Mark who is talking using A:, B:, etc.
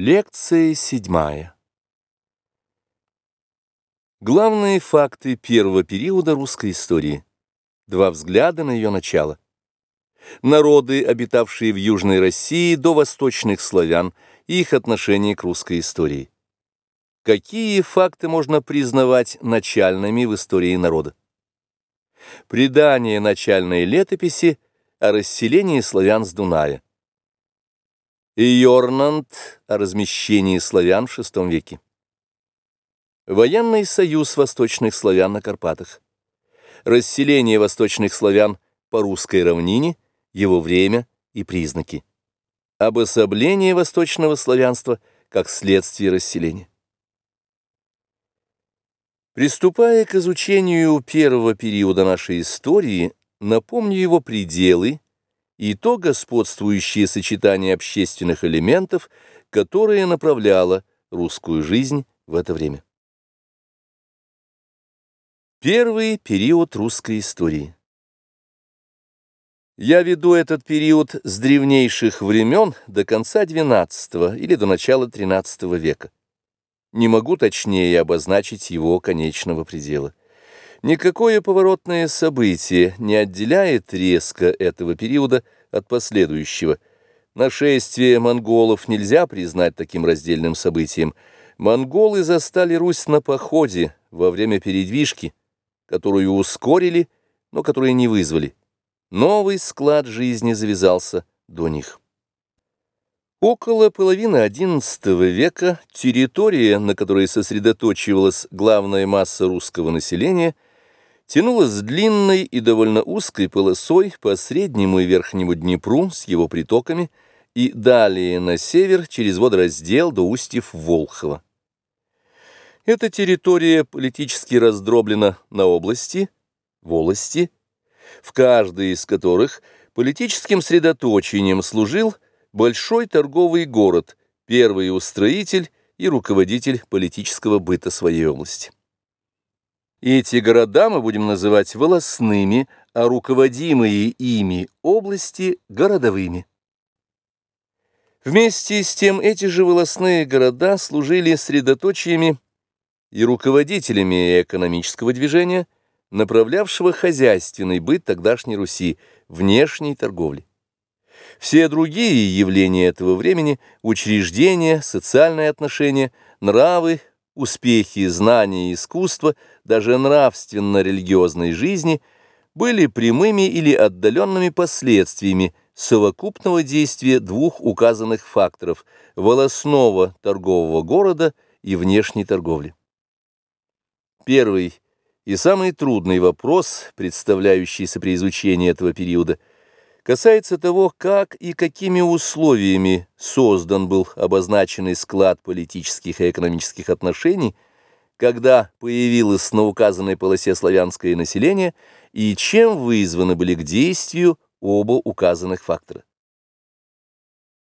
A: Лекция седьмая. Главные факты первого периода русской истории. Два взгляда на ее начало. Народы, обитавшие в Южной России до восточных славян, и их отношение к русской истории. Какие факты можно признавать начальными в истории народа? Предание начальной летописи о расселении славян с Дуная. Йорнанд о размещении славян в VI веке. Военный союз восточных славян на Карпатах. Расселение восточных славян по русской равнине, его время и признаки. Обособление восточного славянства как следствие расселения. Приступая к изучению первого периода нашей истории, напомню его пределы, и то господствующее сочетание общественных элементов, которое направляло русскую жизнь в это время. Первый период русской истории. Я веду этот период с древнейших времен до конца XII или до начала XIII века. Не могу точнее обозначить его конечного предела. Никакое поворотное событие не отделяет резко этого периода от последующего. Нашествие монголов нельзя признать таким раздельным событием. Монголы застали Русь на походе во время передвижки, которую ускорили, но которую не вызвали. Новый склад жизни завязался до них. Около половины XI века территория, на которой сосредоточивалась главная масса русского населения – тянулась длинной и довольно узкой полосой по среднему и верхнему Днепру с его притоками и далее на север через водораздел до устьев Волхова. Эта территория политически раздроблена на области, волости, в каждой из которых политическим средоточением служил большой торговый город, первый устроитель и руководитель политического быта своей области. Эти города мы будем называть волосными, а руководимые ими области – городовыми. Вместе с тем эти же волосные города служили средоточиями и руководителями экономического движения, направлявшего хозяйственный быт тогдашней Руси, внешней торговли. Все другие явления этого времени – учреждения, социальные отношения, нравы, успехи знания и искусства, даже нравственно-религиозной жизни были прямыми или отдаленными последствиями совокупного действия двух указанных факторов – волосного торгового города и внешней торговли. Первый и самый трудный вопрос, представляющийся при изучении этого периода – касается того, как и какими условиями создан был обозначенный склад политических и экономических отношений, когда появилось на указанной полосе славянское население и чем вызваны были к действию оба указанных фактора.